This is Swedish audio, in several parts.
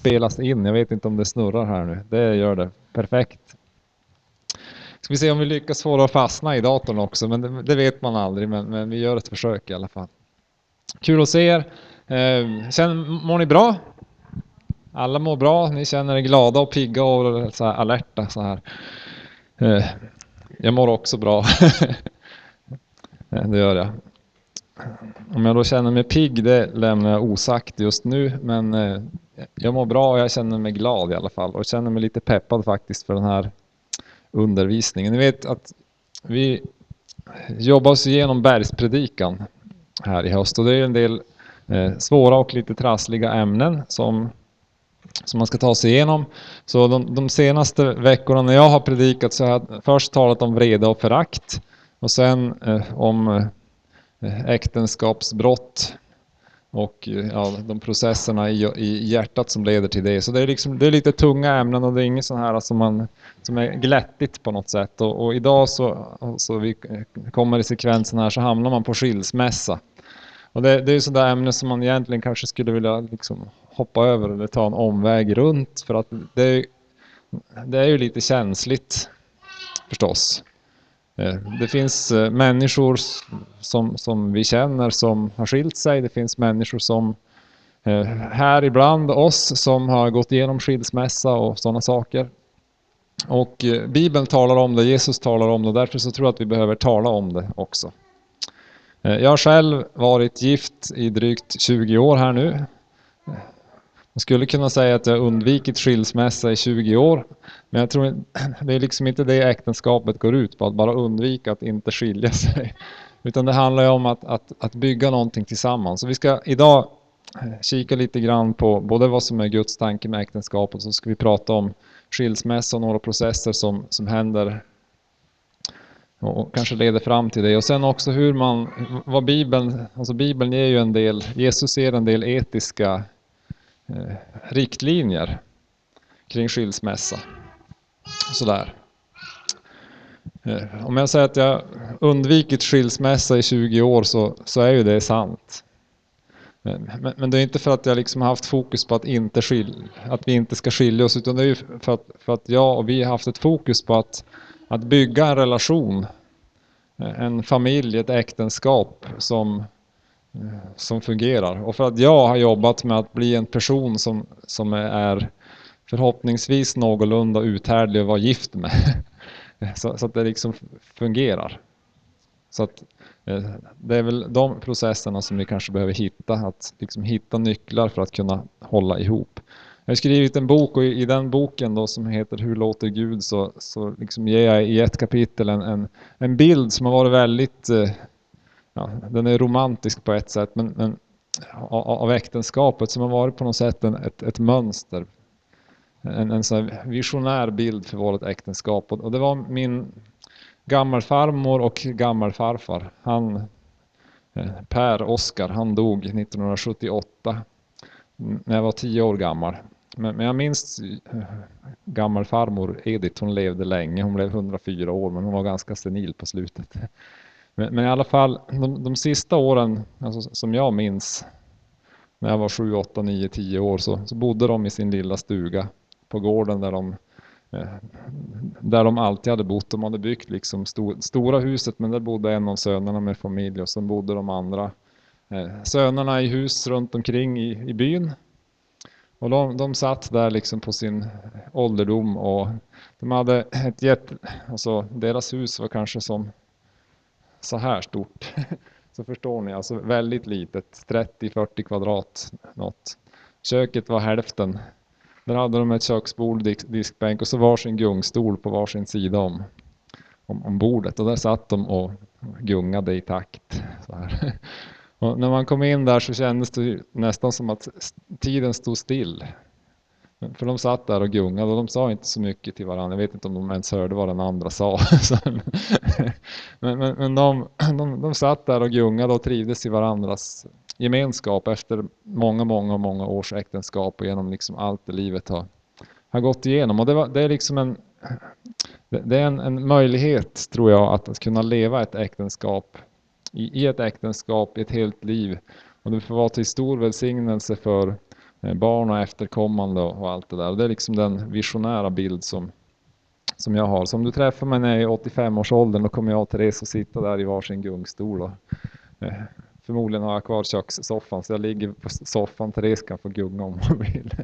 spelas in. Jag vet inte om det snurrar här nu. Det gör det. Perfekt. Ska vi se om vi lyckas få det att fastna i datorn också, men det, det vet man aldrig. Men, men, vi gör ett försök i alla fall. Kul att se er. Eh, sen, mår ni bra? Alla mår bra, ni känner er glada och pigga och så här alerta så här. Eh, jag mår också bra. Eh, det gör jag. Om jag då känner mig pigg, det lämnar jag osagt just nu, men eh, jag mår bra och jag känner mig glad i alla fall och känner mig lite peppad faktiskt för den här undervisningen. Ni vet att vi jobbar oss igenom bergspredikan här i höst och det är en del eh, svåra och lite trassliga ämnen som, som man ska ta sig igenom. Så de, de senaste veckorna när jag har predikat så har jag först talat om vrede och förakt och sen eh, om eh, äktenskapsbrott och eh, ja, de processerna i, i hjärtat som leder till det. Så det är, liksom, det är lite tunga ämnen och det är inget sånt här som, man, som är glättigt på något sätt. Och, och idag så, så vi kommer i sekvensen här så hamnar man på skilsmässa. Och det, det är ju sådär ämne som man egentligen kanske skulle vilja liksom hoppa över eller ta en omväg runt för att det det är ju lite känsligt förstås. Eh, det finns eh, människor som, som vi känner som har skilt sig. Det finns människor som eh, här ibland oss som har gått igenom skilsmässa och sådana saker. Och Bibeln talar om det, Jesus talar om det och därför så tror jag att vi behöver tala om det också. Jag har själv varit gift i drygt 20 år här nu. Man skulle kunna säga att jag undvikit skilsmässa i 20 år. Men jag tror det är liksom inte det äktenskapet går ut på, att bara undvika att inte skilja sig. Utan det handlar ju om att, att, att bygga någonting tillsammans. Så vi ska idag eh, kika lite grann på både vad som är Guds tanke med äktenskapet och så ska vi prata om skilsmässa och några processer som, som händer och kanske leder fram till det. Och sen också hur man, vad Bibeln, alltså Bibeln ger ju en del, Jesus ger en del etiska Eh, riktlinjer kring skilsmässa. Sådär. Eh, om jag säger att jag undvikit skilsmässa i 20 år så, så är ju det sant. Men, men, det är inte för att jag liksom haft fokus på att, inte skil, att vi inte ska skilja oss utan det är ju för att, för att jag och vi har haft ett fokus på att, att bygga en relation, eh, en familj, ett äktenskap som, som fungerar. Och för att jag har jobbat med att bli en person som, som är förhoppningsvis någorlunda uthärdlig att vara gift med. så, så, att det liksom fungerar. Så att eh, det är väl de processerna som vi kanske behöver hitta, att liksom hitta nycklar för att kunna hålla ihop. Jag har skrivit en bok och i, den boken då som heter Hur låter Gud så, så liksom ger jag i ett kapitel en, en, en bild som har varit väldigt, eh, ja, den är romantisk på ett sätt, men, men av äktenskapet som har varit på något sätt en, ett, ett mönster en, en sån visionär bild för vårt äktenskap. Och det var min gammelfarmor och gammelfarfar. Han, eh, Per Oskar, han dog 1978 när jag var tio år gammal. Men, men jag minns eh, gammelfarmor Edith, hon levde länge. Hon blev 104 år men hon var ganska senil på slutet. Men, men i alla fall, de, de sista åren alltså, som jag minns när jag var 7, 8, 9, 10 år så, så bodde de i sin lilla stuga på gården där de, eh, där de alltid hade bott. De hade byggt liksom sto, stora huset men där bodde en av sönerna med familj och sen bodde de andra eh, sönerna i hus runt omkring i, i byn. Och de, de satt där liksom på sin ålderdom och de hade ett jätte, alltså deras hus var kanske som så här stort. Så förstår ni, alltså väldigt litet, 30-40 kvadrat något. Köket var hälften där hade de ett köksbord, disk, diskbänk och så varsin gungstol på varsin sida om, om, om bordet. Och där satt de och gungade i takt. Och när man kom in där så kändes det nästan som att tiden stod still. För de satt där och gungade och de sa inte så mycket till varandra. Jag vet inte om de ens hörde vad den andra sa. men, men, men de, de, de satt där och gungade och trivdes i varandras gemenskap efter många, många, många års äktenskap och genom liksom allt det livet har, har gått igenom. Och det, var, det är liksom en, det är en, en, möjlighet, tror jag, att, att kunna leva ett äktenskap i, i ett äktenskap, i ett helt liv. Och det får vara till stor välsignelse för Eh, barn och efterkommande och allt det där. Det är liksom den visionära bild som, som jag har. Så om du träffar mig när jag är i 85-årsåldern då kommer jag och Therese att sitta där i varsin gungstol. Och, eh, förmodligen har jag kvar kökssoffan så jag ligger på soffan. Therese kan få gunga om hon vill.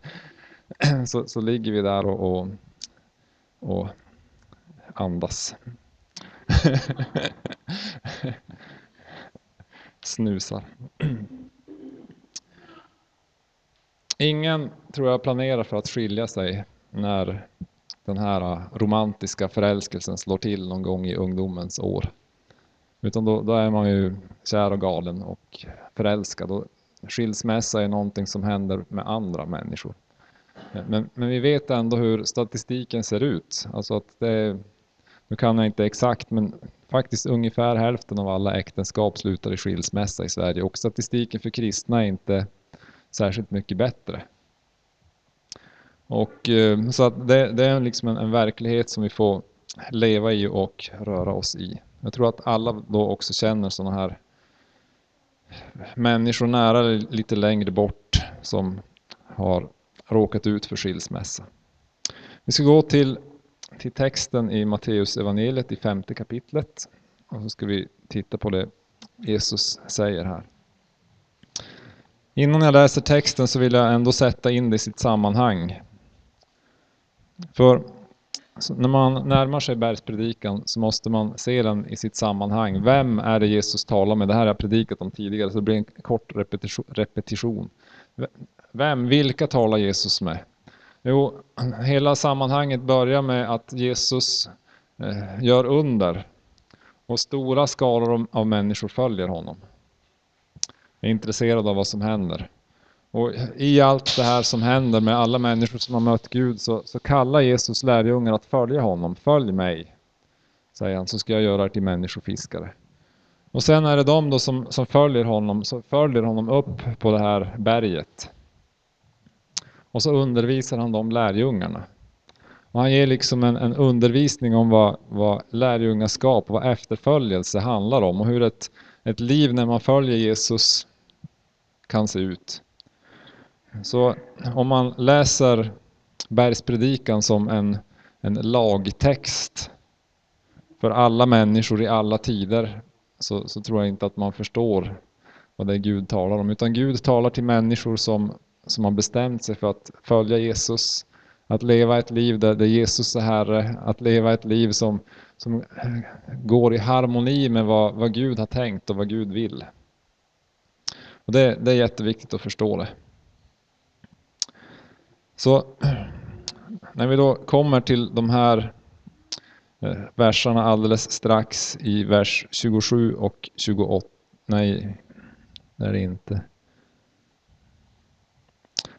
så, så ligger vi där och, och, och andas. Snusar. Ingen tror jag planerar för att skilja sig när den här ah, romantiska förälskelsen slår till någon gång i ungdomens år. Utan då, då är man ju kär och galen och förälskad. Och skilsmässa är någonting som händer med andra människor. Men, men vi vet ändå hur statistiken ser ut. Alltså att det, nu kan jag inte exakt men faktiskt ungefär hälften av alla äktenskap slutar i skilsmässa i Sverige och statistiken för kristna är inte särskilt mycket bättre. Och, eh, så att det, det är liksom en, en, verklighet som vi får leva i och röra oss i. Jag tror att alla då också känner sådana här människor nära eller lite längre bort som har råkat ut för skilsmässa. Vi ska gå till, till texten i Matteus evangeliet i femte kapitlet och så ska vi titta på det Jesus säger här. Innan jag läser texten så vill jag ändå sätta in det i sitt sammanhang. För när man närmar sig bergspredikan så måste man se den i sitt sammanhang. Vem är det Jesus talar med? Det här har jag predikat om tidigare så det blir en kort repetition. Vem, vilka talar Jesus med? Jo, hela sammanhanget börjar med att Jesus eh, gör under och stora skaror av människor följer honom. Är intresserad av vad som händer. Och I allt det här som händer med alla människor som har mött Gud så, så kallar Jesus lärjungar att följa honom. Följ mig, säger han, så ska jag göra er till människofiskare. Och sen är det de då som, som följer honom, som följer honom upp på det här berget. Och så undervisar han de lärjungarna. Och han ger liksom en, en undervisning om vad, vad lärjungaskap och vad efterföljelse handlar om och hur ett, ett liv när man följer Jesus kan se ut. Så om man läser bergspredikan som en, en lagtext för alla människor i alla tider så, så, tror jag inte att man förstår vad det är Gud talar om. Utan Gud talar till människor som, som har bestämt sig för att följa Jesus. Att leva ett liv där, där Jesus är Herre. Att leva ett liv som, som går i harmoni med vad, vad Gud har tänkt och vad Gud vill. Och det, det är jätteviktigt att förstå det. Så när vi då kommer till de här eh, verserna alldeles strax i vers 27 och 28. Nej, det är det inte.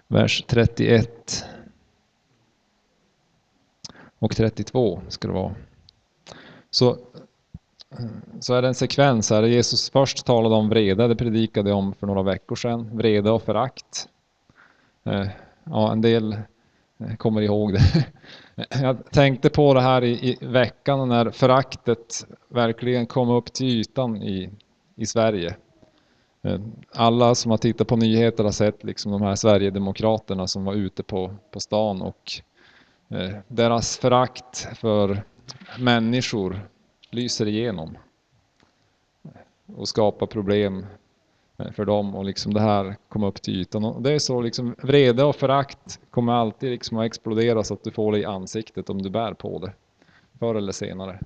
Vers 31 och 32 ska det vara. Så, så är det en sekvens här. Jesus först talade om vrede, det predikade jag om för några veckor sedan. Vrede och förakt. Eh, ja, en del eh, kommer ihåg det. Jag tänkte på det här i, i veckan när föraktet verkligen kom upp till ytan i, i Sverige. Eh, alla som har tittat på nyheter har sett liksom de här Sverigedemokraterna som var ute på, på stan och Eh, deras förakt för människor lyser igenom och skapar problem eh, för dem och liksom det här kom upp till ytan. Och det är så liksom vrede och förakt kommer alltid liksom att explodera så att du får det i ansiktet om du bär på det. Förr eller senare.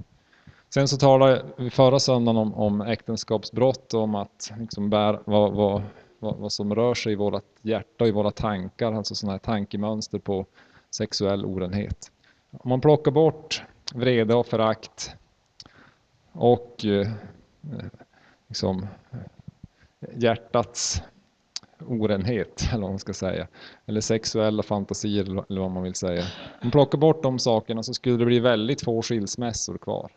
Sen så talade vi förra söndagen om, om äktenskapsbrott och om att liksom bär, vad, vad, vad, vad, som rör sig i vårt hjärta och i våra tankar, alltså sådana här tankemönster på sexuell orenhet. Om man plockar bort vrede och förakt och eh, liksom, hjärtats orenhet, eller vad man ska säga. Eller sexuella fantasier, eller vad man vill säga. Om man plockar bort de sakerna så skulle det bli väldigt få skilsmässor kvar.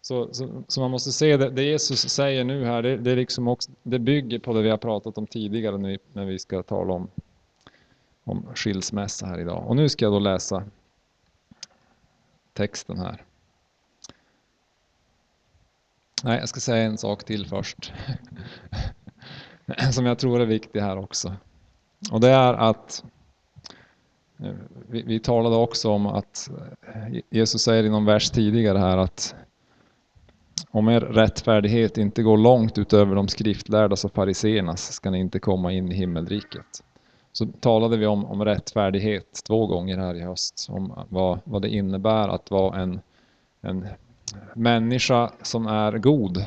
Så, så, så man måste se det, det, Jesus säger nu här, det, det, liksom också, det bygger på det vi har pratat om tidigare när vi, när vi ska tala om, om skilsmässa här idag. Och nu ska jag då läsa texten här. Nej, jag ska säga en sak till först. Som jag tror är viktig här också. Och det är att eh, vi, vi talade också om att eh, Jesus säger i någon vers tidigare här att om er rättfärdighet inte går långt utöver de skriftlärdas och fariseernas ska ni inte komma in i himmelriket. Så talade vi om, om rättfärdighet två gånger här i höst, om vad, vad det innebär att vara en, en människa som är god.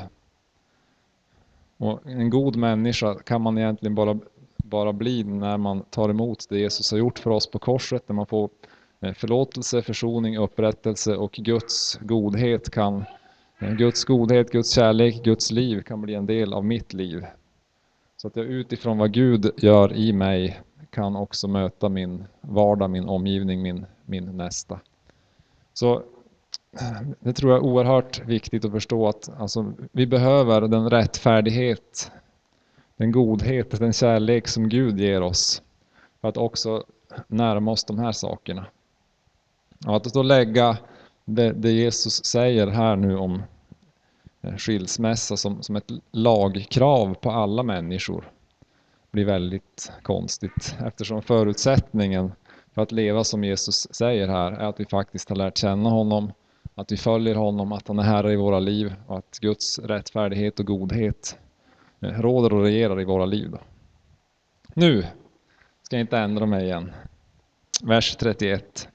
Och en god människa kan man egentligen bara, bara bli när man tar emot det Jesus har gjort för oss på korset, när man får eh, förlåtelse, försoning, upprättelse och Guds godhet kan eh, Guds godhet, Guds kärlek, Guds liv kan bli en del av mitt liv. Så att jag utifrån vad Gud gör i mig kan också möta min vardag, min omgivning, min, min nästa. Så det tror jag är oerhört viktigt att förstå att alltså, vi behöver den rättfärdighet, den godhet, den kärlek som Gud ger oss för att också närma oss de här sakerna. Och att då lägga det, det Jesus säger här nu om eh, skilsmässa som, som ett lagkrav på alla människor blir väldigt konstigt eftersom förutsättningen för att leva som Jesus säger här är att vi faktiskt har lärt känna honom, att vi följer honom, att han är Herre i våra liv och att Guds rättfärdighet och godhet eh, råder och regerar i våra liv. Då. Nu ska jag inte ändra mig igen. Vers 31.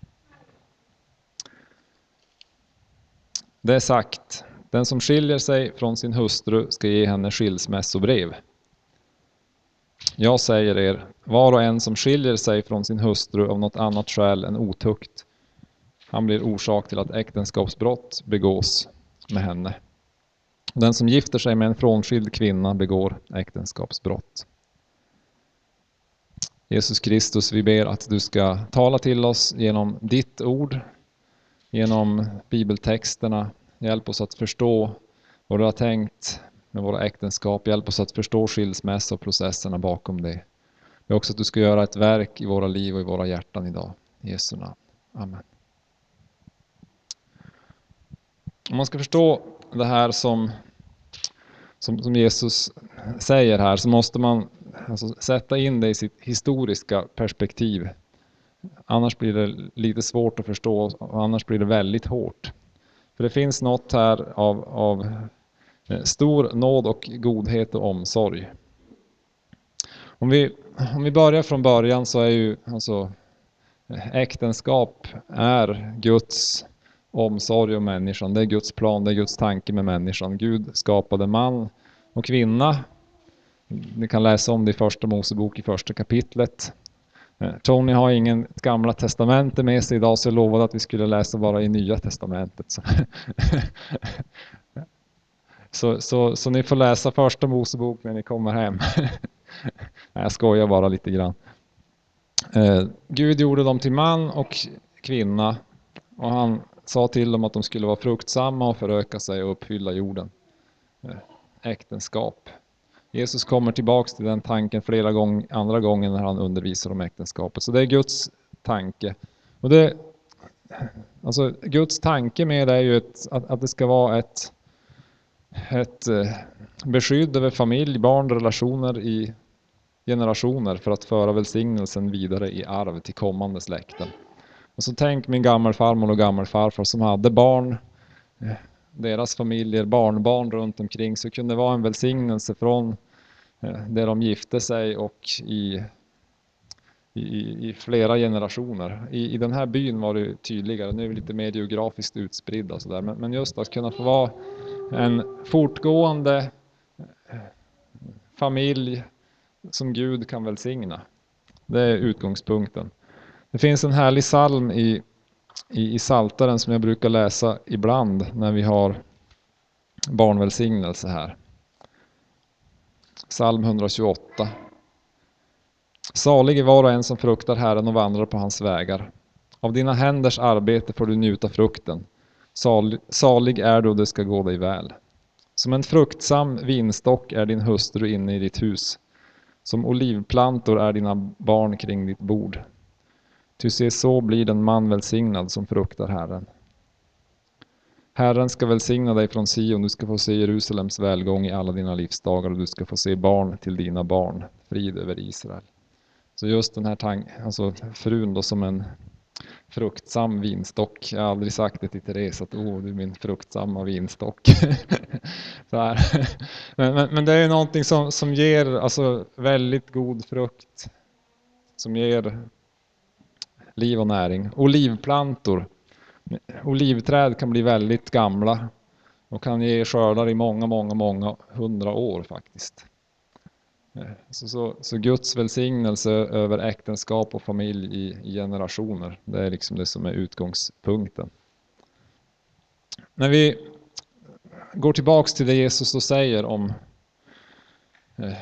Det är sagt, den som skiljer sig från sin hustru ska ge henne skilsmässobrev. Jag säger er, var och en som skiljer sig från sin hustru av något annat skäl än otukt, han blir orsak till att äktenskapsbrott begås med henne. Den som gifter sig med en frånskild kvinna begår äktenskapsbrott. Jesus Kristus, vi ber att du ska tala till oss genom ditt ord, genom bibeltexterna. Hjälp oss att förstå vad du har tänkt med våra äktenskap. Hjälp oss att förstå skilsmässa och processerna bakom det. Vi också att du ska göra ett verk i våra liv och i våra hjärtan idag. I Jesu namn. Amen. Om man ska förstå det här som, som, som Jesus säger här så måste man alltså sätta in det i sitt historiska perspektiv. Annars blir det lite svårt att förstå och annars blir det väldigt hårt. För det finns något här av, av Eh, stor nåd och godhet och omsorg. Om vi, om vi börjar från början så är ju alltså äktenskap är Guds omsorg om människan. Det är Guds plan, det är Guds tanke med människan. Gud skapade man och kvinna. Ni kan läsa om det i första Mosebok i första kapitlet. Eh, Tony har ingen gamla testamentet med sig idag så jag lovade att vi skulle läsa bara i nya testamentet. Så, så, så ni får läsa första Mosebok när ni kommer hem. jag skojar bara lite grann. Eh, Gud gjorde dem till man och kvinna och han sa till dem att de skulle vara fruktsamma och föröka sig och uppfylla jorden. Eh, äktenskap. Jesus kommer tillbaks till den tanken flera gånger, andra gånger när han undervisar om äktenskapet. Så det är Guds tanke. Och det, alltså Guds tanke med det är ju ett, att, att det ska vara ett, ett eh, beskydd över familj, barn, relationer i generationer för att föra välsignelsen vidare i arv till kommande släkten. Och så tänk min gammelfarmor och gammelfarfar som hade barn, eh, deras familjer, barnbarn runt omkring, så kunde det vara en välsignelse från det där de gifte sig och i, i, i flera generationer. I, I den här byn var det tydligare, nu är vi lite mer geografiskt utspridda men, men just att kunna få vara en fortgående eh, familj som Gud kan välsigna. Det är utgångspunkten. Det finns en härlig psalm i, i, i Saltaren som jag brukar läsa ibland när vi har barnvälsignelse här. Psalm 128. Salig är var och en som fruktar Herren och vandrar på hans vägar. Av dina händers arbete får du njuta frukten. Salig är du och det ska gå dig väl. Som en fruktsam vinstock är din hustru inne i ditt hus. Som olivplantor är dina barn kring ditt bord. Ty se, så blir den man välsignad som fruktar Herren. Herren ska välsigna dig från Sion, du ska få se Jerusalems välgång i alla dina livsdagar och du ska få se barn till dina barn, frid över Israel. Så just den här tanken, alltså frun då som en fruktsam vinstock. Jag har aldrig sagt det till Therese att oh, du är min fruktsamma vinstock. så här. Men, men, men, det är någonting som, som ger alltså, väldigt god frukt. Som ger liv och näring. Olivplantor. Olivträd kan bli väldigt gamla och kan ge skördar i många, många, många hundra år faktiskt. Eh, så, så, så, Guds välsignelse över äktenskap och familj i, i, generationer, det är liksom det som är utgångspunkten. När vi går tillbaks till det Jesus då säger om, eh,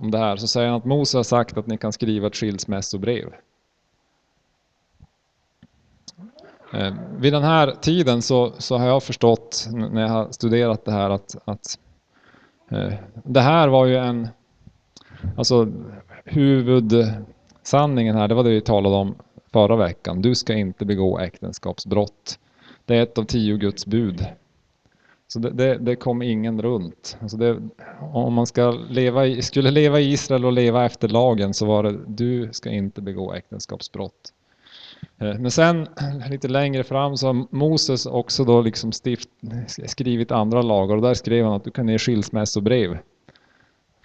om det här, så säger han att Mose har sagt att ni kan skriva ett skilsmässobrev. Eh, vid den här tiden så, så har jag förstått, när jag har studerat det här, att, att Eh, det här var ju en, alltså huvudsanningen här, det var det vi talade om förra veckan. Du ska inte begå äktenskapsbrott. Det är ett av tio Guds bud. Så det, det, det kom ingen runt. Alltså det, om man ska leva i, skulle leva i Israel och leva efter lagen så var det du ska inte begå äktenskapsbrott. Men sen lite längre fram så har Moses också då liksom stift, skrivit andra lagar och där skrev han att du kan ge skilsmässobrev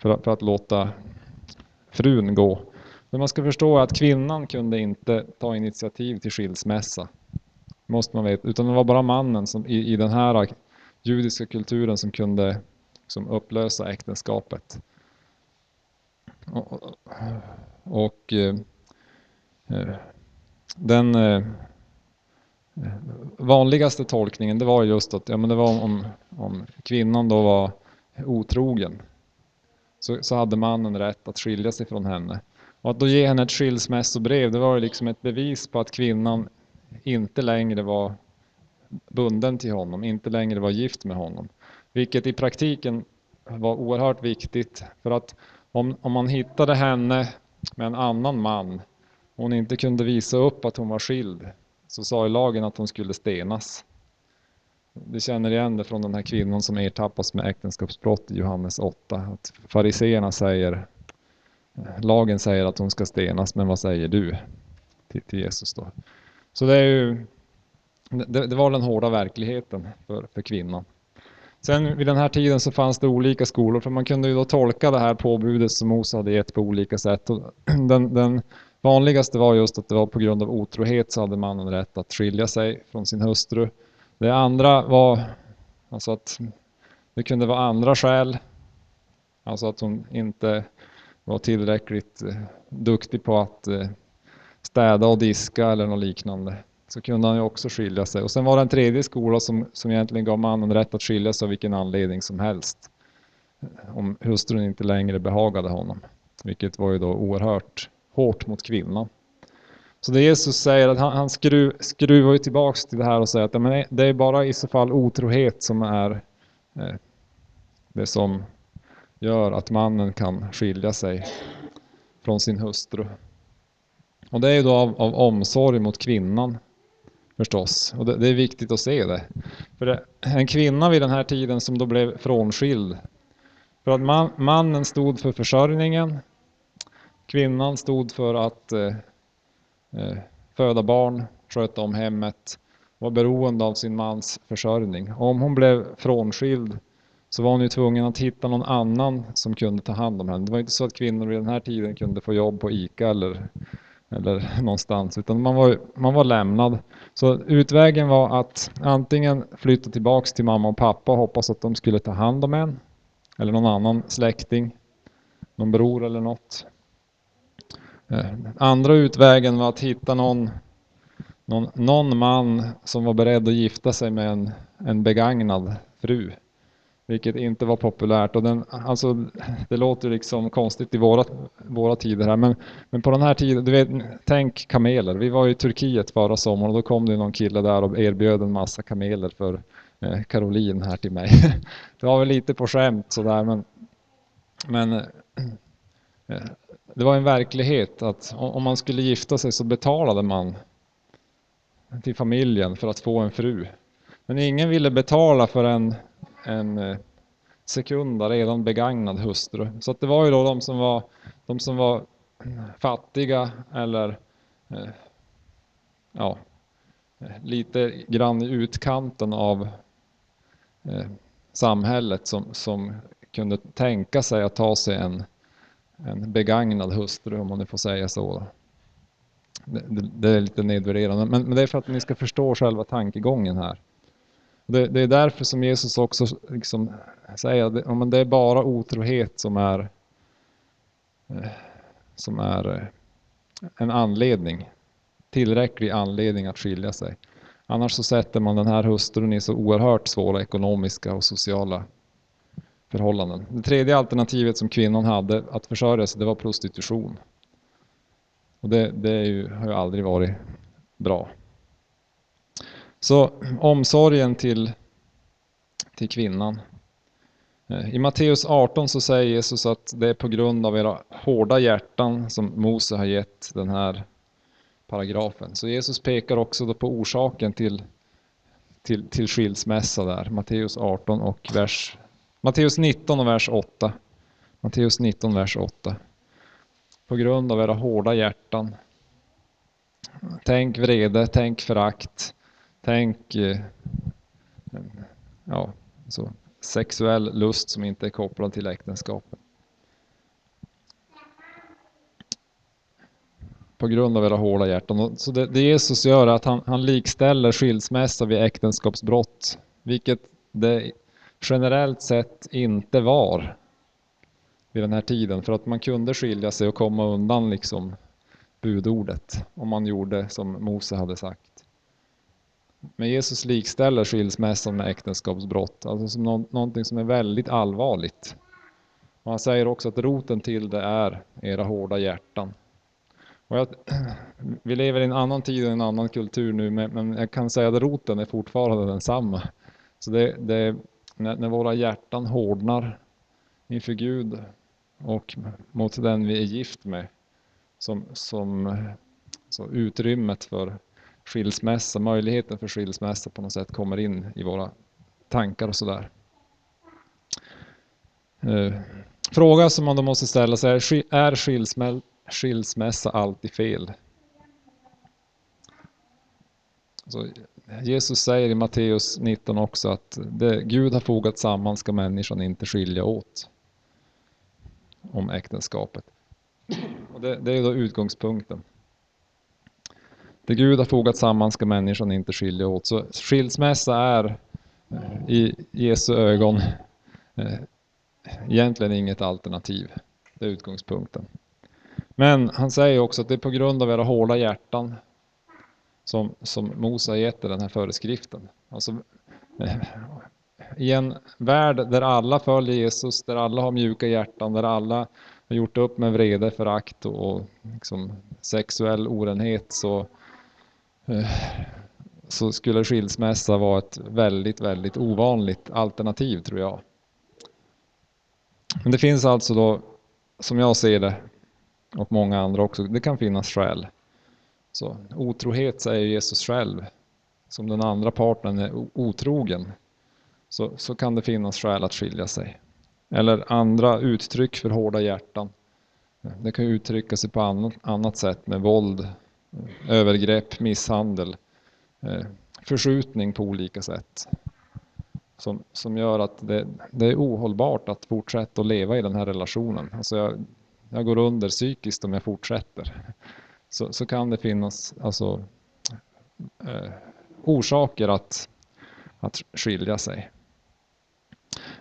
för att, för att låta frun gå. Men man ska förstå att kvinnan kunde inte ta initiativ till skilsmässa. Måste man veta. Utan det var bara mannen som, i, i den här judiska kulturen som kunde som upplösa äktenskapet. Och, och och den eh, vanligaste tolkningen det var just att ja, men det var om, om kvinnan då var otrogen så, så hade mannen rätt att skilja sig från henne. Och att då ge henne ett skilsmässobrev det var liksom ett bevis på att kvinnan inte längre var bunden till honom, inte längre var gift med honom. Vilket i praktiken var oerhört viktigt för att om, om man hittade henne med en annan man hon inte kunde visa upp att hon var skild så sa i lagen att hon skulle stenas. Vi känner igen det från den här kvinnan som ertappas med äktenskapsbrott i Johannes 8. Att fariseerna säger, lagen säger att hon ska stenas, men vad säger du till, till Jesus då? Så det är ju, det, det, var den hårda verkligheten för, för kvinnan. Sen vid den här tiden så fanns det olika skolor, för man kunde ju då tolka det här påbudet som Mose hade gett på olika sätt. Den, den vanligaste var just att det var på grund av otrohet så hade mannen rätt att skilja sig från sin hustru. Det andra var alltså att det kunde vara andra skäl. Alltså att hon inte var tillräckligt eh, duktig på att eh, städa och diska eller något liknande. Så kunde han ju också skilja sig. Och sen var det en tredje skola som, som egentligen gav mannen rätt att skilja sig av vilken anledning som helst. Om hustrun inte längre behagade honom. Vilket var ju då oerhört hårt mot kvinnan. Så det Jesus säger att han, han skruv, skruvar ju tillbaks till det här och säger att men det är bara i så fall otrohet som är eh, det som gör att mannen kan skilja sig från sin hustru. Och det är ju då av, av omsorg mot kvinnan förstås. Och det, det, är viktigt att se det. För det, en kvinna vid den här tiden som då blev frånskild. För att man, mannen stod för försörjningen Kvinnan stod för att eh, eh, föda barn, sköta om hemmet, var beroende av sin mans försörjning. Om hon blev frånskild så var hon ju tvungen att hitta någon annan som kunde ta hand om henne. Det var inte så att kvinnor vid den här tiden kunde få jobb på ICA eller, eller någonstans, utan man var, man var lämnad. Så utvägen var att antingen flytta tillbaks till mamma och pappa och hoppas att de skulle ta hand om en, eller någon annan släkting, någon bror eller något. Eh, andra utvägen var att hitta någon, någon, någon man som var beredd att gifta sig med en, en begagnad fru. Vilket inte var populärt. Och den, alltså, det låter liksom konstigt i våra, våra tider här, men, men på den här tiden, du vet, tänk kameler. Vi var i Turkiet förra sommaren och då kom det någon kille där och erbjöd en massa kameler för eh, Caroline här till mig. Det var väl lite på skämt sådär, men, men eh, det var en verklighet att om man skulle gifta sig så betalade man till familjen för att få en fru. Men ingen ville betala för en, en, eh, sekunda redan begagnad hustru. Så att det var ju då de som var, de som var fattiga eller eh, ja, lite grann i utkanten av eh, samhället som, som kunde tänka sig att ta sig en, en begagnad hustru om man nu får säga så. Det, det, det är lite nedvärderande men, men, det är för att ni ska förstå själva tankegången här. Det, det är därför som Jesus också liksom säger att det, det är bara otrohet som är eh, som är eh, en anledning, tillräcklig anledning att skilja sig. Annars så sätter man den här hustrun i så oerhört svåra ekonomiska och sociala förhållanden. Det tredje alternativet som kvinnan hade att försörja sig, det var prostitution. Och det, det ju, har ju aldrig varit bra. Så omsorgen till, till kvinnan. Eh, I Matteus 18 så säger Jesus att det är på grund av era hårda hjärtan som Mose har gett den här paragrafen. Så Jesus pekar också på orsaken till, till, till skilsmässa där. Matteus 18 och vers Matteus 19 och vers 8. Matteus 19, vers 8. På grund av era hårda hjärtan. Tänk vrede, tänk förakt, tänk eh, ja, så sexuell lust som inte är kopplad till äktenskapet. På grund av era hårda hjärtan. Så det, det Jesus gör är att han, han likställer skilsmässa vid äktenskapsbrott, vilket det generellt sett inte var vid den här tiden. För att man kunde skilja sig och komma undan liksom budordet om man gjorde som Mose hade sagt. Men Jesus likställer skilsmässan med äktenskapsbrott, alltså som någonting som är väldigt allvarligt. Och han säger också att roten till det är era hårda hjärtan. Och jag, vi lever i en annan tid och en annan kultur nu, men jag kan säga att roten är fortfarande densamma. Så det, det, när, när våra hjärtan hårdnar inför Gud och mot den vi är gift med, som, som så utrymmet för skilsmässa, möjligheten för skilsmässa på något sätt kommer in i våra tankar och sådär. Eh, fråga som man då måste ställa sig är, är skilsmä skilsmässa alltid fel? Så Jesus säger i Matteus 19 också att det Gud har fogat samman ska människan inte skilja åt om äktenskapet. Och det, det är då utgångspunkten. Det Gud har fogat samman ska människan inte skilja åt. Så skilsmässa är eh, i Jesu ögon eh, egentligen inget alternativ. Det är utgångspunkten. Men han säger också att det är på grund av era hårda hjärtan som, som Mose har gett den här föreskriften. Alltså, eh, I en värld där alla följer Jesus, där alla har mjuka hjärtan, där alla har gjort upp med vrede, förakt och, och liksom sexuell orenhet så eh, så skulle skilsmässa vara ett väldigt, väldigt ovanligt alternativ tror jag. Men det finns alltså då, som jag ser det, och många andra också, det kan finnas skäl. Så, otrohet säger Jesus själv. Som den andra parten är otrogen så, så kan det finnas skäl att skilja sig. Eller andra uttryck för hårda hjärtan. Det kan uttrycka sig på annat, annat sätt med våld, övergrepp, misshandel, eh, förskjutning på olika sätt. Som, som gör att det, det är ohållbart att fortsätta att leva i den här relationen. Alltså jag, jag går under psykiskt om jag fortsätter. Så, så kan det finnas alltså, eh, orsaker att, att skilja sig.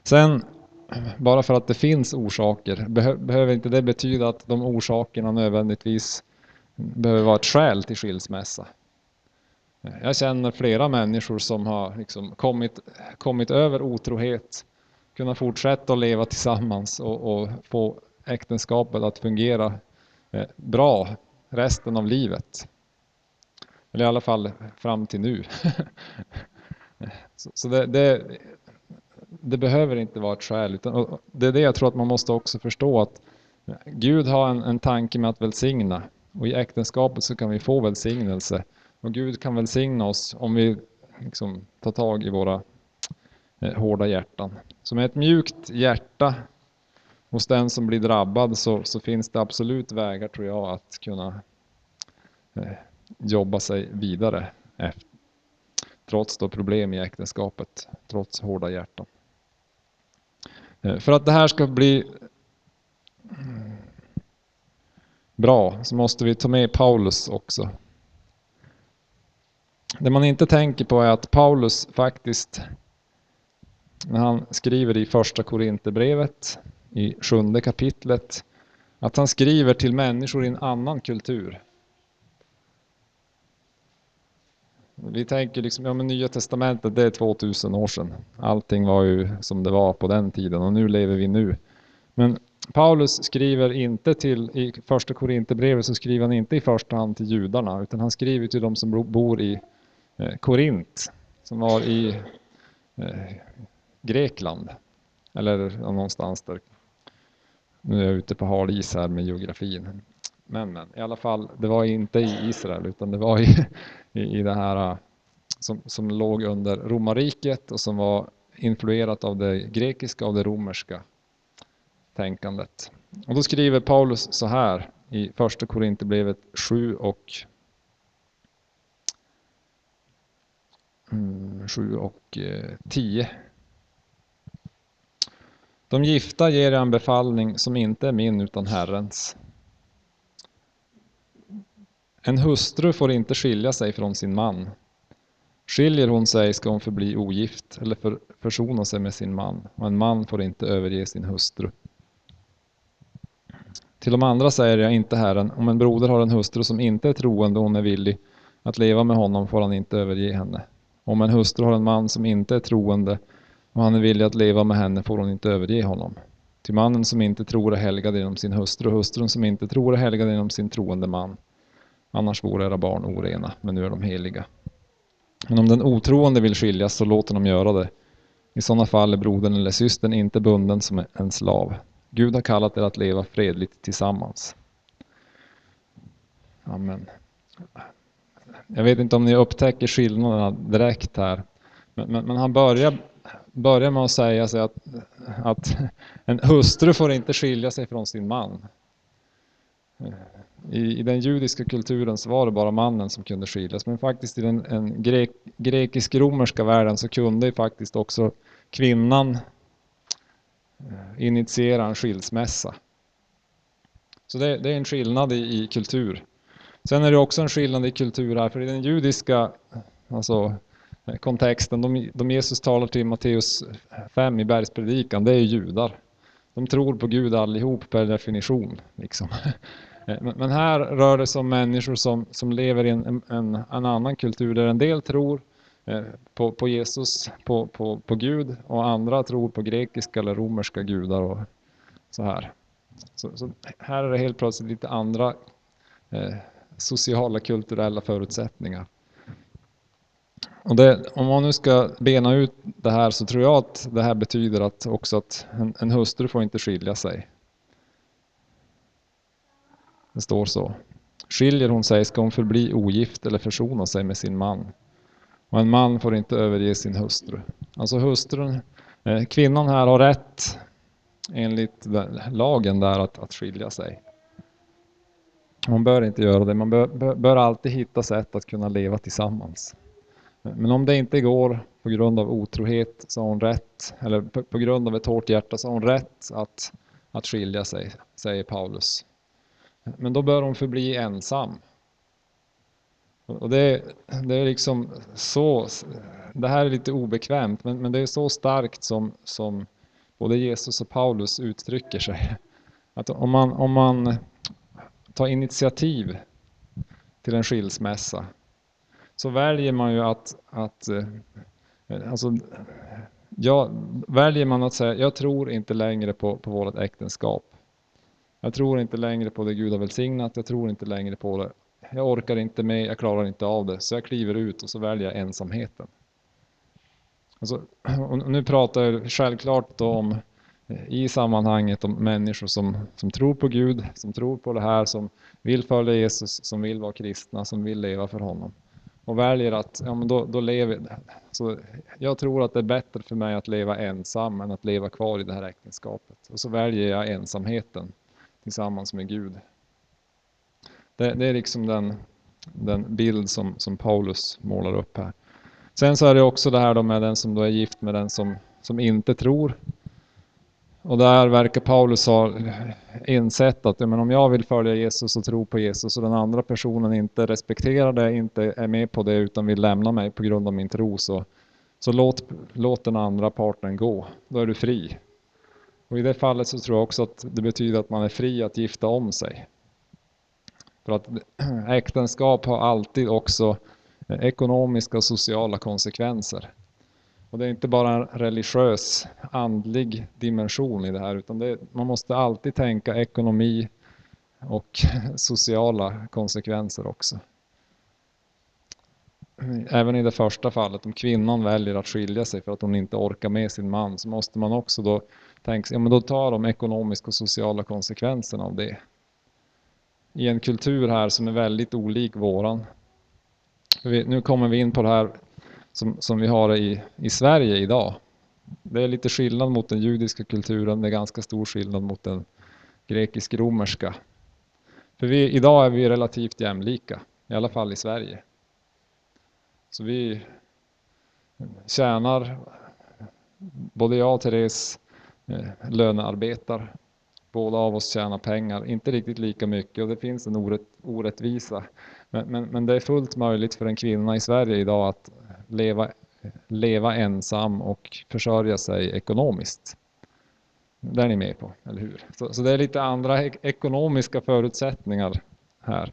Sen, bara för att det finns orsaker, beh behöver inte det betyda att de orsakerna nödvändigtvis behöver vara ett skäl till skilsmässa. Jag känner flera människor som har liksom kommit, kommit över otrohet, kunnat fortsätta att leva tillsammans och, och få äktenskapet att fungera eh, bra resten av livet. Eller i alla fall fram till nu. Så det, det, det, behöver inte vara ett skäl. Utan, det är det jag tror att man måste också förstå att Gud har en, en tanke med att välsigna. Och i äktenskapet så kan vi få välsignelse. Och Gud kan välsigna oss om vi liksom tar tag i våra eh, hårda hjärtan. Så med ett mjukt hjärta hos den som blir drabbad så, så finns det absolut vägar tror jag att kunna eh, jobba sig vidare efter, trots då problem i äktenskapet, trots hårda hjärtan. Eh, för att det här ska bli mm, bra så måste vi ta med Paulus också. Det man inte tänker på är att Paulus faktiskt, när han skriver i första Korinthierbrevet i sjunde kapitlet, att han skriver till människor i en annan kultur. Vi tänker liksom, ja men Nya Testamentet det är 2000 år sedan. Allting var ju som det var på den tiden och nu lever vi nu. Men Paulus skriver inte till, i första Korinthierbrevet så skriver han inte i första hand till judarna utan han skriver till de som bor i eh, Korint som var i eh, Grekland eller någonstans där. Nu är jag ute på hal is här med geografin. Men, men i alla fall, det var inte i Israel utan det var i, i, i det här äh, som, som låg under romarriket och som var influerat av det grekiska och det romerska tänkandet. Och då skriver Paulus så här i första Korinthierbrevet 7 och mm, 7 och eh, 10. De gifta ger jag en befallning som inte är min utan Herrens. En hustru får inte skilja sig från sin man. Skiljer hon sig ska hon förbli ogift eller för, försona sig med sin man och en man får inte överge sin hustru. Till de andra säger jag inte Herren, om en broder har en hustru som inte är troende och hon är villig att leva med honom får han inte överge henne. Om en hustru har en man som inte är troende och han är villig att leva med henne får hon inte överge honom. Till mannen som inte tror är helgad genom sin hustru och hustrun som inte tror är helgad genom sin troende man. Annars vore era barn orena, men nu är de heliga. Men om den otroende vill skiljas så låt honom göra det. I sådana fall är brodern eller systern inte bunden som en slav. Gud har kallat er att leva fredligt tillsammans. Amen. Jag vet inte om ni upptäcker skillnaderna direkt här. Men, men, men han börjar, börjar med att säga sig att, att en hustru får inte skilja sig från sin man. I, I, den judiska kulturen så var det bara mannen som kunde skiljas. Men faktiskt i den grek, grekisk-romerska världen så kunde ju faktiskt också kvinnan eh, initiera en skilsmässa. Så det, det är en skillnad i, i, kultur. Sen är det också en skillnad i kultur här, för i den judiska alltså, Eh, kontexten, de, de Jesus talar till Matteus 5 i bergspredikan, det är judar. De tror på Gud allihop per definition. Liksom. Eh, men, här rör det sig om människor som, som lever i en, en, en annan kultur där en del tror eh, på, på Jesus, på, på, på Gud och andra tror på grekiska eller romerska gudar och så här. Så, så här är det helt plötsligt lite andra eh, sociala kulturella förutsättningar. Och det, om man nu ska bena ut det här så tror jag att det här betyder att också att en, en hustru får inte skilja sig. Det står så. Skiljer hon sig ska hon förbli ogift eller försona sig med sin man. Och en man får inte överge sin hustru. Alltså hustrun, eh, kvinnan här har rätt enligt lagen där att, att skilja sig. Hon bör inte göra det, man bör, bör, alltid hitta sätt att kunna leva tillsammans. Men om det inte går på grund av otrohet så har hon rätt, eller på, grund av ett hårt hjärta så har hon rätt att, att skilja sig, säger Paulus. Men då bör hon förbli ensam. Och det, det är liksom så, det här är lite obekvämt, men, men det är så starkt som, som både Jesus och Paulus uttrycker sig. Att om man, om man tar initiativ till en skilsmässa så väljer man ju att, att eh, alltså, ja, väljer man att säga jag tror inte längre på, på vårt äktenskap. Jag tror inte längre på det Gud har välsignat, jag tror inte längre på det jag orkar inte med, jag klarar inte av det. Så jag kliver ut och så väljer jag ensamheten. Alltså, och nu pratar jag självklart om eh, i sammanhanget om människor som, som tror på Gud, som tror på det här, som vill följa Jesus, som vill vara kristna, som vill leva för honom och väljer att, ja men då, då lever så Jag tror att det är bättre för mig att leva ensam än att leva kvar i det här äktenskapet. Och så väljer jag ensamheten tillsammans med Gud. Det, det är liksom den, den bild som, som Paulus målar upp här. Sen så är det också det här då med den som då är gift med den som, som inte tror. Och där verkar Paulus ha insett att men om jag vill följa Jesus och tro på Jesus och den andra personen inte respekterar det, inte är med på det utan vill lämna mig på grund av min tro så, så låt, låt den andra parten gå. Då är du fri. Och i det fallet så tror jag också att det betyder att man är fri att gifta om sig. För att äktenskap har alltid också ekonomiska och sociala konsekvenser. Och det är inte bara en religiös, andlig dimension i det här utan det, man måste alltid tänka ekonomi och sociala konsekvenser också. Även i det första fallet, om kvinnan väljer att skilja sig för att hon inte orkar med sin man så måste man också då tänka, ja men då tar de ekonomiska och sociala konsekvenserna av det. I en kultur här som är väldigt olik våran. Nu kommer vi in på det här som, som vi har i, i Sverige idag. Det är lite skillnad mot den judiska kulturen, det är ganska stor skillnad mot den grekisk-romerska. För vi, idag är vi relativt jämlika, i alla fall i Sverige. Så vi tjänar, både jag och Therese eh, lönearbetar. Båda av oss tjänar pengar, inte riktigt lika mycket och det finns en orätt, orättvisa. Men, men, men det är fullt möjligt för en kvinna i Sverige idag att leva, leva ensam och försörja sig ekonomiskt. Det är ni med på, eller hur? Så, så det är lite andra ekonomiska förutsättningar här.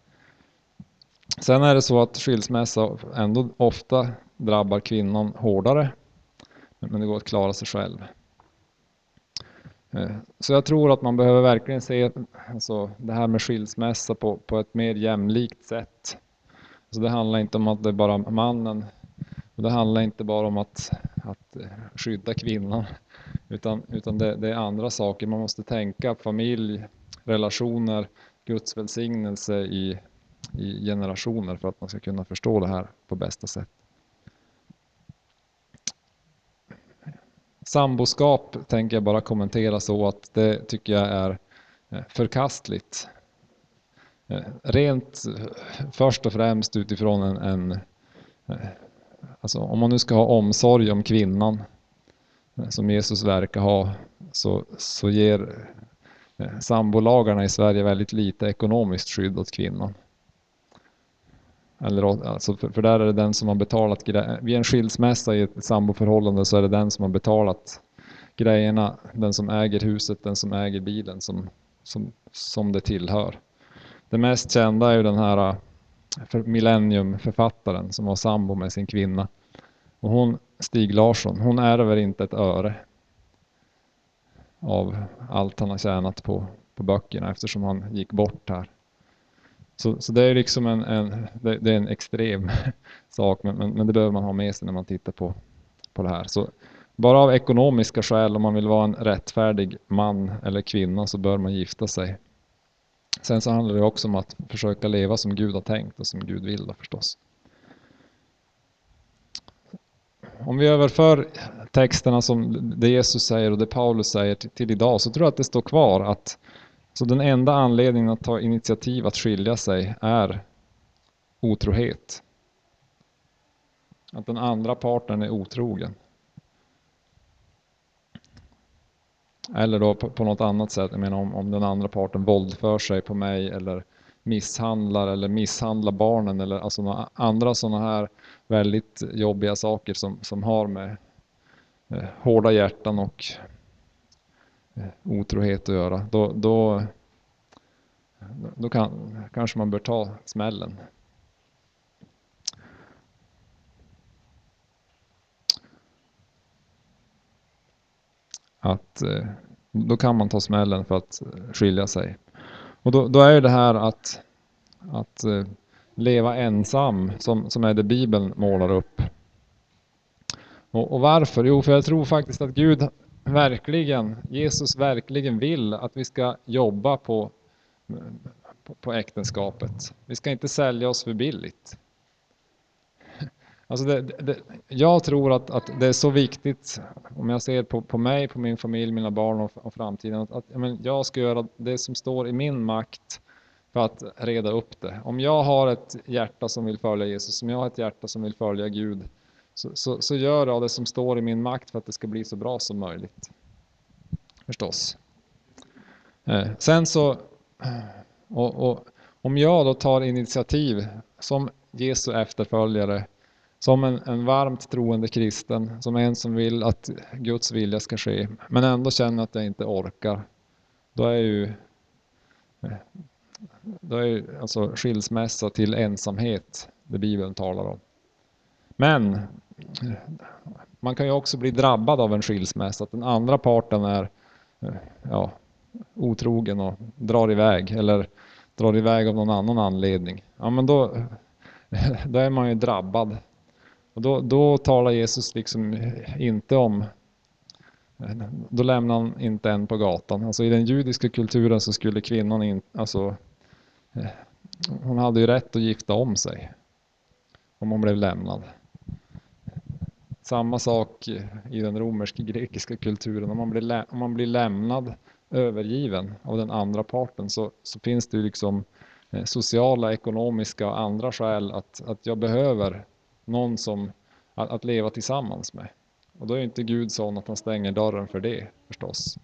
Sen är det så att skilsmässa ändå ofta drabbar kvinnan hårdare. Men det går att klara sig själv. Eh, så jag tror att man behöver verkligen se alltså, det här med skilsmässa på, på ett mer jämlikt sätt. Så det handlar inte om att det är bara mannen och det handlar inte bara om att, att eh, skydda kvinnan utan, utan det, det, är andra saker. Man måste tänka familj, relationer, Guds välsignelse i, i generationer för att man ska kunna förstå det här på bästa sätt. Samboskap tänker jag bara kommentera så att det tycker jag är eh, förkastligt. Eh, rent först och främst utifrån en, en Alltså om man nu ska ha omsorg om kvinnan eh, som Jesus verkar ha så, så ger eh, sambolagarna i Sverige väldigt lite ekonomiskt skydd åt kvinnan. Eller, alltså för, för, där är det den som har betalat vid en skilsmässa i ett samboförhållande så är det den som har betalat grejerna, den som äger huset, den som äger bilen som, som, som det tillhör. Det mest kända är ju den här för Millennium-författaren som var sambo med sin kvinna. Och hon, Stig Larsson, hon ärver inte ett öre av allt han har tjänat på, på böckerna eftersom han gick bort här. Så, så det är liksom en, en det, det, är en extrem sak men, men, men, det behöver man ha med sig när man tittar på, på det här. Så bara av ekonomiska skäl om man vill vara en rättfärdig man eller kvinna så bör man gifta sig. Sen så handlar det också om att försöka leva som Gud har tänkt och som Gud vill då förstås. Om vi överför texterna som det Jesus säger och det Paulus säger till, idag så tror jag att det står kvar att så den enda anledningen att ta initiativ att skilja sig är otrohet. Att den andra parten är otrogen. Eller då på, på något annat sätt, jag menar om, om den andra parten våldför sig på mig eller misshandlar eller misshandlar barnen eller alltså några andra sådana här väldigt jobbiga saker som, som har med eh, hårda hjärtan och eh, otrohet att göra. Då, då, då kan, kanske man bör ta smällen. Att eh, då kan man ta smällen för att eh, skilja sig. Och då, då är det här att, att eh, leva ensam som, som är det Bibeln målar upp. Och, och, varför? Jo, för jag tror faktiskt att Gud verkligen, Jesus verkligen vill att vi ska jobba på, på, på äktenskapet. Vi ska inte sälja oss för billigt. Alltså det, det, jag tror att, att det är så viktigt, om jag ser på, på mig, på min familj, mina barn och, och framtiden, att, att jag ska göra det som står i min makt för att reda upp det. Om jag har ett hjärta som vill följa Jesus, om jag har ett hjärta som vill följa Gud, så, så, så gör jag det som står i min makt för att det ska bli så bra som möjligt. Förstås. Eh, sen så, och, och, om jag då tar initiativ som Jesu efterföljare, som en, en varmt troende kristen, som en som vill att Guds vilja ska ske, men ändå känner att jag inte orkar, då är ju då är alltså skilsmässa till ensamhet det Bibeln talar om. Men man kan ju också bli drabbad av en skilsmässa, att den andra parten är ja, otrogen och drar iväg eller drar iväg av någon annan anledning. Ja, men då, då är man ju drabbad. Och då, då talar Jesus liksom inte om då lämnar han inte en på gatan. Alltså i den judiska kulturen så skulle kvinnan inte... alltså eh, hon hade ju rätt att gifta om sig om hon blev lämnad. Samma sak i den romersk-grekiska kulturen. Om man, blir om man blir lämnad, övergiven av den andra parten så, så finns det ju liksom eh, sociala, ekonomiska och andra skäl att, att jag behöver någon som att, att leva tillsammans med. Och då är inte Gud sån att han stänger dörren för det förstås.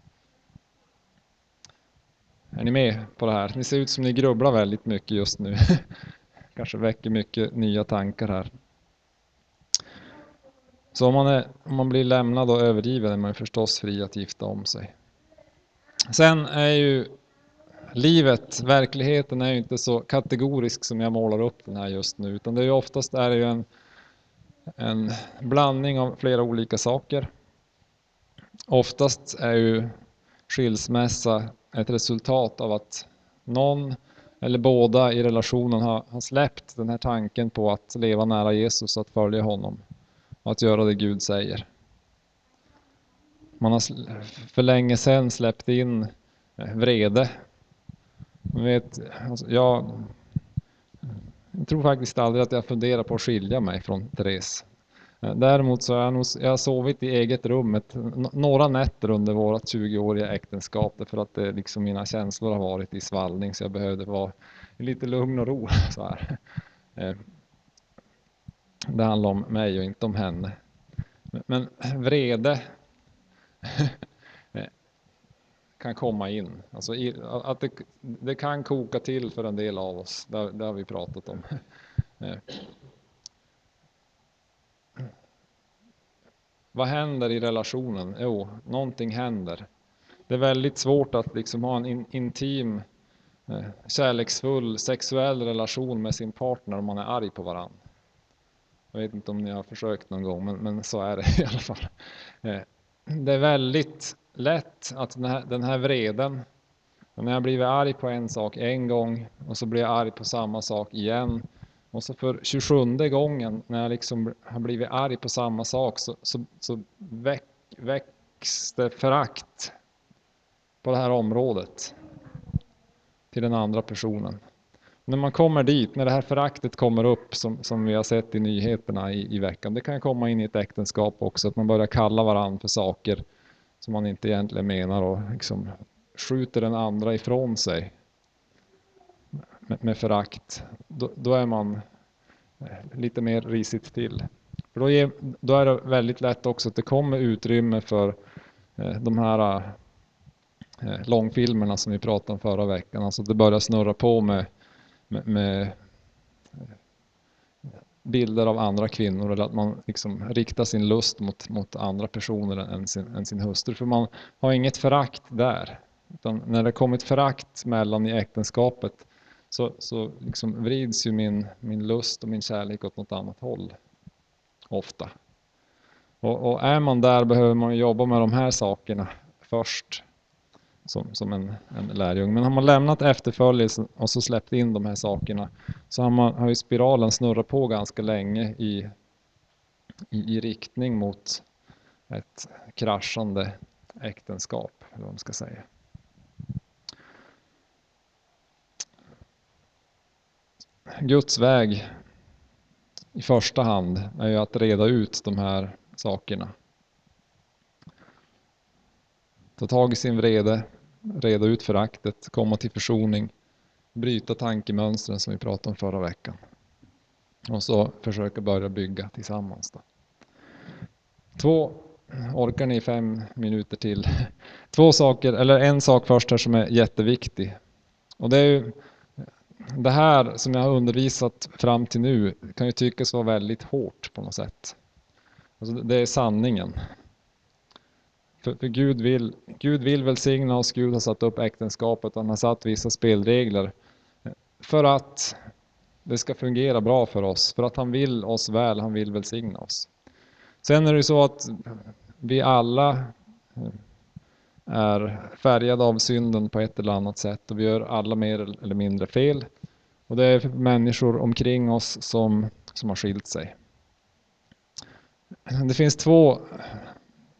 Är ni med på det här? Ni ser ut som ni grubblar väldigt mycket just nu. Kanske väcker mycket nya tankar här. Så om man, är, om man blir lämnad och övergiven är man förstås fri att gifta om sig. Sen är ju livet, verkligheten är ju inte så kategorisk som jag målar upp den här just nu, utan det är ju oftast är det ju en, en blandning av flera olika saker. Oftast är ju skilsmässa ett resultat av att någon eller båda i relationen har, har släppt den här tanken på att leva nära Jesus och att följa honom och att göra det Gud säger. Man har för länge sedan släppt in eh, vrede. Vet, alltså jag, jag tror faktiskt aldrig att jag funderar på att skilja mig från Therese. Eh, däremot så har jag, nog, jag har sovit i eget rum några nätter under vårt 20-åriga äktenskap därför att det, liksom mina känslor har varit i svallning så jag behövde vara i lite lugn och ro. Så här. Eh, det handlar om mig och inte om henne. Men vrede kan komma in. Alltså att det, det, kan koka till för en del av oss, det, det har vi pratat om. Eh. Vad händer i relationen? Jo, någonting händer. Det är väldigt svårt att liksom ha en in, intim, eh, kärleksfull, sexuell relation med sin partner om man är arg på varandra. Jag vet inte om ni har försökt någon gång, men, men så är det i alla fall. Eh, det är väldigt lätt att den här, den här vreden, när jag blivit arg på en sak en gång och så blir jag arg på samma sak igen och så för 27 gången när jag liksom har blivit arg på samma sak så, så, så väck, väcks det förakt på det här området till den andra personen. När man kommer dit, när det här föraktet kommer upp som, som vi har sett i nyheterna i, i veckan, det kan komma in i ett äktenskap också, att man börjar kalla varandra för saker som man inte egentligen menar och liksom skjuter den andra ifrån sig med, med förakt, då, då, är man eh, lite mer risigt till. För då, ger, då, är det väldigt lätt också att det kommer utrymme för eh, de här eh, långfilmerna som vi pratade om förra veckan. Alltså det börjar snurra på med, med, med bilder av andra kvinnor eller att man liksom riktar sin lust mot, mot andra personer än sin, än sin hustru. För man har inget förakt där. Utan när det kommit förakt mellan i äktenskapet så, så liksom vrids ju min, min lust och min kärlek åt något annat håll. Ofta. Och, och är man där behöver man jobba med de här sakerna först. Som, som en, en lärjung. Men har man lämnat efterföljelsen och så släppt in de här sakerna så har, man, har ju spiralen snurrat på ganska länge i, i, i riktning mot ett kraschande äktenskap. Eller vad man ska säga. Guds väg i första hand är ju att reda ut de här sakerna. Ta tag i sin vrede, reda ut föraktet, komma till försoning, bryta tankemönstren som vi pratade om förra veckan. Och så försöka börja bygga tillsammans. Då. Två, orkar ni fem minuter till? Två saker, eller en sak först här som är jätteviktig. Och det är ju det här som jag har undervisat fram till nu kan ju tyckas vara väldigt hårt på något sätt. Alltså det är sanningen. För, för, Gud, vill, Gud vill välsigna oss, Gud har satt upp äktenskapet, han har satt vissa spelregler för att det ska fungera bra för oss, för att han vill oss väl, han vill välsigna oss. Sen är det så att vi alla är färgade av synden på ett eller annat sätt och vi gör alla mer eller mindre fel. Och det är människor omkring oss som, som har skilt sig. Det finns två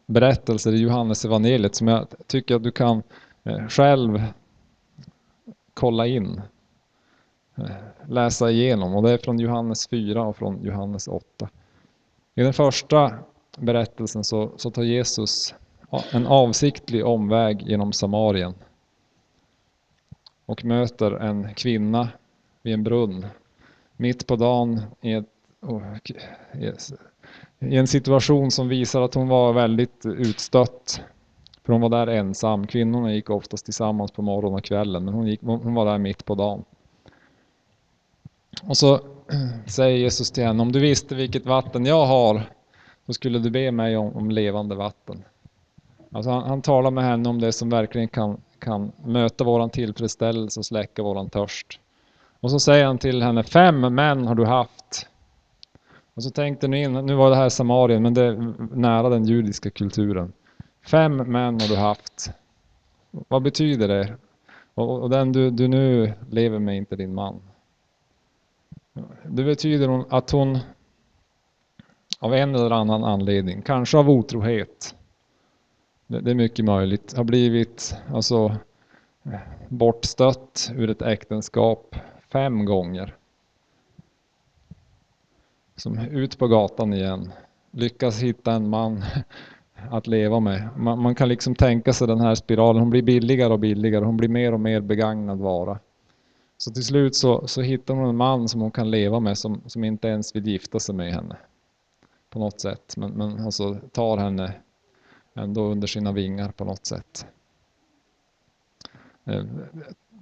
berättelser i Johannes evangeliet som jag tycker att du kan eh, själv kolla in, eh, läsa igenom. Och det är från Johannes 4 och från Johannes 8. I den första berättelsen så, så tar Jesus en avsiktlig omväg genom Samarien och möter en kvinna vid en brunn mitt på dagen i, ett, eh, i en situation som visar att hon var väldigt utstött. För hon var där ensam. Kvinnorna gick oftast tillsammans på morgonen och kvällen men hon, gick, hon var där mitt på dagen. Och så säger Jesus till henne, om du visste vilket vatten jag har, då skulle du be mig om, om levande vatten. Alltså han, han, talar med henne om det som verkligen kan, kan möta våran tillfredsställelse och släcka våran törst. Och så säger han till henne, fem män har du haft. Och så tänkte ni in, nu var det här Samarien, men det är nära den judiska kulturen. Fem män har du haft. Vad betyder det? Och, och den du, du nu lever med inte din man. Det betyder att hon av en eller annan anledning, kanske av otrohet, det är mycket möjligt, har blivit alltså, bortstött ur ett äktenskap fem gånger. Som ut på gatan igen, lyckas hitta en man att leva med. Man, man, kan liksom tänka sig den här spiralen, hon blir billigare och billigare, hon blir mer och mer begagnad vara. Så till slut så, så hittar hon en man som hon kan leva med som, som inte ens vill gifta sig med henne. På något sätt, men, men alltså tar henne ändå under sina vingar på något sätt. Eh,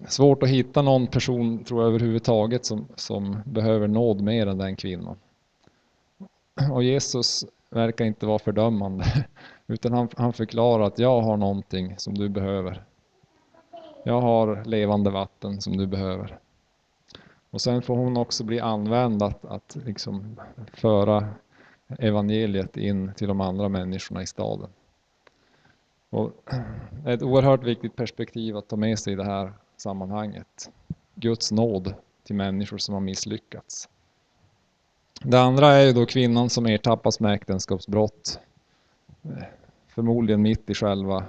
svårt att hitta någon person, tror jag överhuvudtaget, som, som behöver nåd mer än den kvinnan. Och Jesus verkar inte vara fördömande, utan han, han förklarar att jag har någonting som du behöver. Jag har levande vatten som du behöver. Och sen får hon också bli använd att, att liksom föra evangeliet in till de andra människorna i staden. Och ett oerhört viktigt perspektiv att ta med sig i det här sammanhanget. Guds nåd till människor som har misslyckats. Det andra är ju då kvinnan som ertappas med äktenskapsbrott. Förmodligen mitt i själva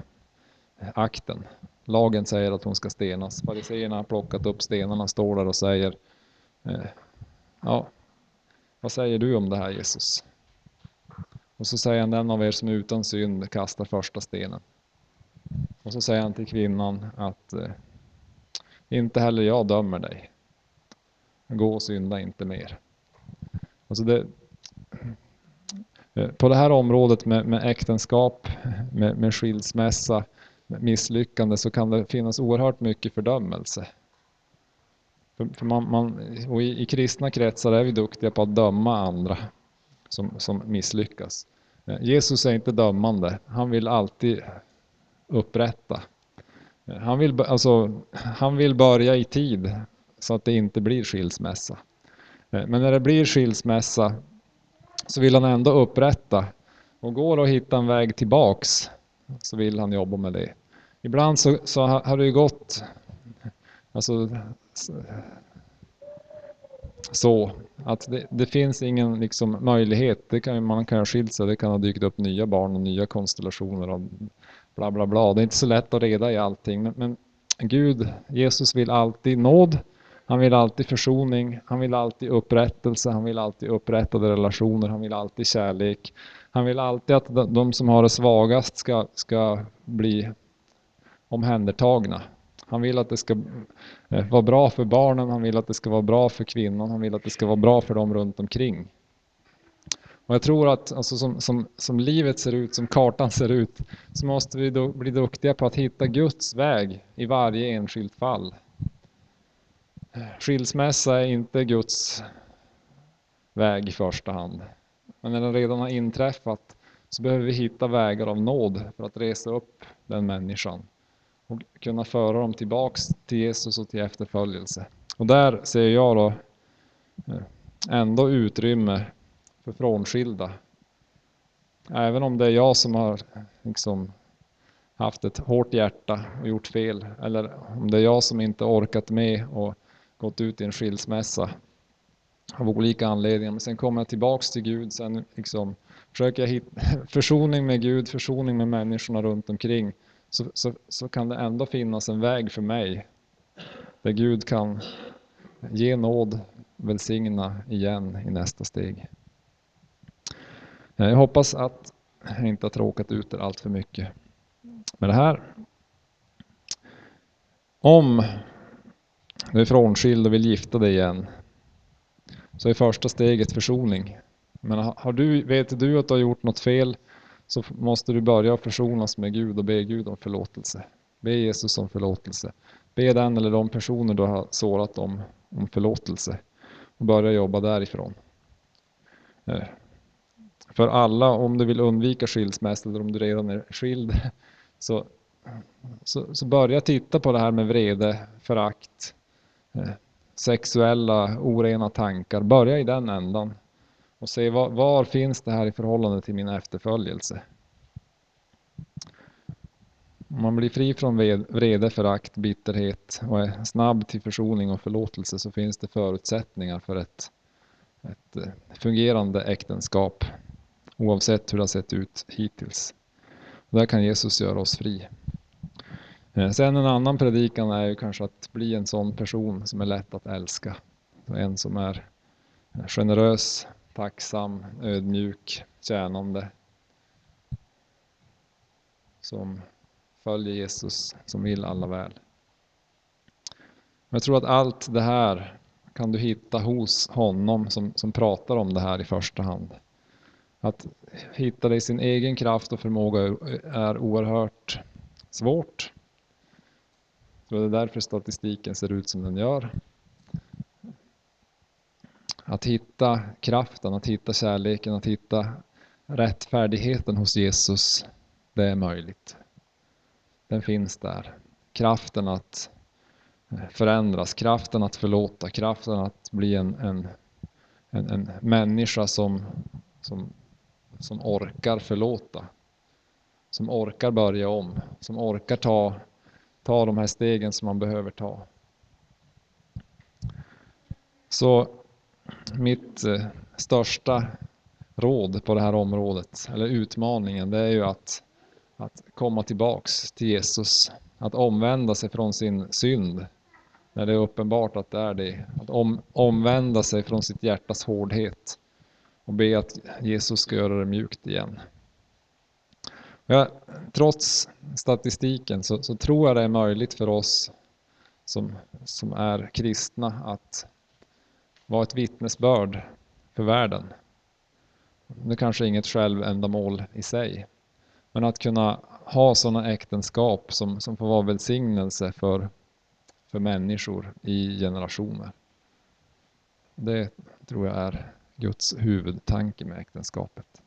akten. Lagen säger att hon ska stenas. Fariseerna har plockat upp stenarna, står där och säger eh, Ja, vad säger du om det här Jesus? Och så säger han den av er som är utan synd kastar första stenen. Och så säger han till kvinnan att eh, inte heller jag dömer dig. Gå och synda inte mer. Alltså det, eh, på det här området med, med äktenskap, med, med skilsmässa, med misslyckande så kan det finnas oerhört mycket fördömelse. För, för man, man, och i, i, kristna kretsar är vi duktiga på att döma andra som, som misslyckas. Eh, Jesus är inte dömande, han vill alltid upprätta. Eh, han vill, alltså, han vill börja i tid så att det inte blir skilsmässa. Eh, men när det blir skilsmässa så vill han ändå upprätta och går att hitta en väg tillbaks så vill han jobba med det. Ibland så, så har det ju gått alltså, så att det, det, finns ingen liksom, möjlighet. Det kan, man kan ha skilt sig, det kan ha dykt upp nya barn och nya konstellationer och bla bla bla. Det är inte så lätt att reda i allting. Men, men Gud, Jesus vill alltid nåd han vill alltid försoning, han vill alltid upprättelse, han vill alltid upprättade relationer, han vill alltid kärlek. Han vill alltid att de som har det svagast ska, ska bli omhändertagna. Han vill att det ska eh, vara bra för barnen, han vill att det ska vara bra för kvinnan, han vill att det ska vara bra för dem runt omkring. Och jag tror att alltså, som, som, som livet ser ut, som kartan ser ut, så måste vi då bli duktiga på att hitta Guds väg i varje enskilt fall. Skilsmässa är inte Guds väg i första hand. Men när den redan har inträffat så behöver vi hitta vägar av nåd för att resa upp den människan och kunna föra dem tillbaks till Jesus och till efterföljelse. Och där ser jag då eh, ändå utrymme för frånskilda. Även om det är jag som har liksom haft ett hårt hjärta och gjort fel. Eller om det är jag som inte orkat med och gått ut i en skilsmässa av olika anledningar. Men sen kommer jag tillbaks till Gud. Sen liksom försöker jag hitta försoning med Gud, försoning med människorna runt omkring. Så, så, så kan det ändå finnas en väg för mig. Där Gud kan ge nåd, välsigna igen i nästa steg. Jag hoppas att jag inte har tråkat ut er allt för mycket med det här. Om du är frånskild och vill gifta dig igen så är första steget försoning. Men har du, vet du att du har gjort något fel så måste du börja försonas med Gud och be Gud om förlåtelse. Be Jesus om förlåtelse. Be den eller de personer du har sårat om, om förlåtelse och börja jobba därifrån. Eh, för alla, om du vill undvika skilsmässa eller om du redan är skild, så, så, så börja titta på det här med vrede, förakt, Eh, sexuella orena tankar. Börja i den ändan och se var, var finns det här i förhållande till min efterföljelse. Om man blir fri från vrede, förakt, bitterhet och är snabb till försoning och förlåtelse så finns det förutsättningar för ett, ett eh, fungerande äktenskap oavsett hur det har sett ut hittills. Och där kan Jesus göra oss fri. Eh, sen en annan predikan är ju kanske att bli en sån person som är lätt att älska. En som är generös, tacksam, ödmjuk, tjänande. Som följer Jesus, som vill alla väl. Jag tror att allt det här kan du hitta hos honom som, som pratar om det här i första hand. Att hitta det i sin egen kraft och förmåga är oerhört svårt. Och det är därför statistiken ser ut som den gör. Att hitta kraften, att hitta kärleken, att hitta rättfärdigheten hos Jesus, det är möjligt. Den finns där. Kraften att förändras, kraften att förlåta, kraften att bli en, en, en, en människa som, som som orkar förlåta. Som orkar börja om, som orkar ta, ta de här stegen som man behöver ta. Så mitt eh, största råd på det här området, eller utmaningen, det är ju att, att komma tillbaks till Jesus. Att omvända sig från sin synd när det är uppenbart att det är det. Att om, omvända sig från sitt hjärtas hårdhet och be att Jesus ska göra det mjukt igen. Ja, trots statistiken så, så, tror jag det är möjligt för oss som, som är kristna att vara ett vittnesbörd för världen. Det kanske är inget självändamål i sig. Men att kunna ha sådana äktenskap som, som får vara välsignelse för, för människor i generationer. Det tror jag är Guds huvudtanke med äktenskapet.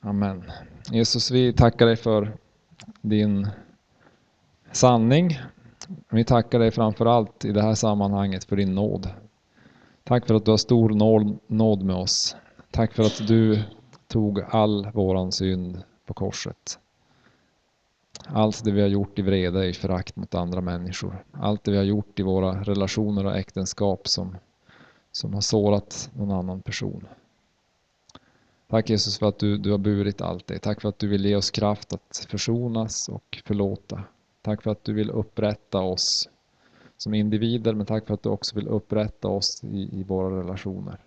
Amen. Jesus, vi tackar dig för din sanning. Vi tackar dig framför allt i det här sammanhanget för din nåd. Tack för att du har stor nåd med oss. Tack för att du tog all våran synd på korset. Allt det vi har gjort i vrede, i förakt mot andra människor. Allt det vi har gjort i våra relationer och äktenskap som som har sårat någon annan person. Tack Jesus för att du, du har burit allt det. Tack för att du vill ge oss kraft att försonas och förlåta. Tack för att du vill upprätta oss som individer, men tack för att du också vill upprätta oss i, i våra relationer.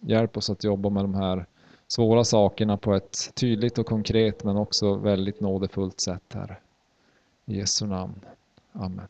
Hjälp oss att jobba med de här svåra sakerna på ett tydligt och konkret men också väldigt nådefullt sätt, här. I Jesu namn. Amen.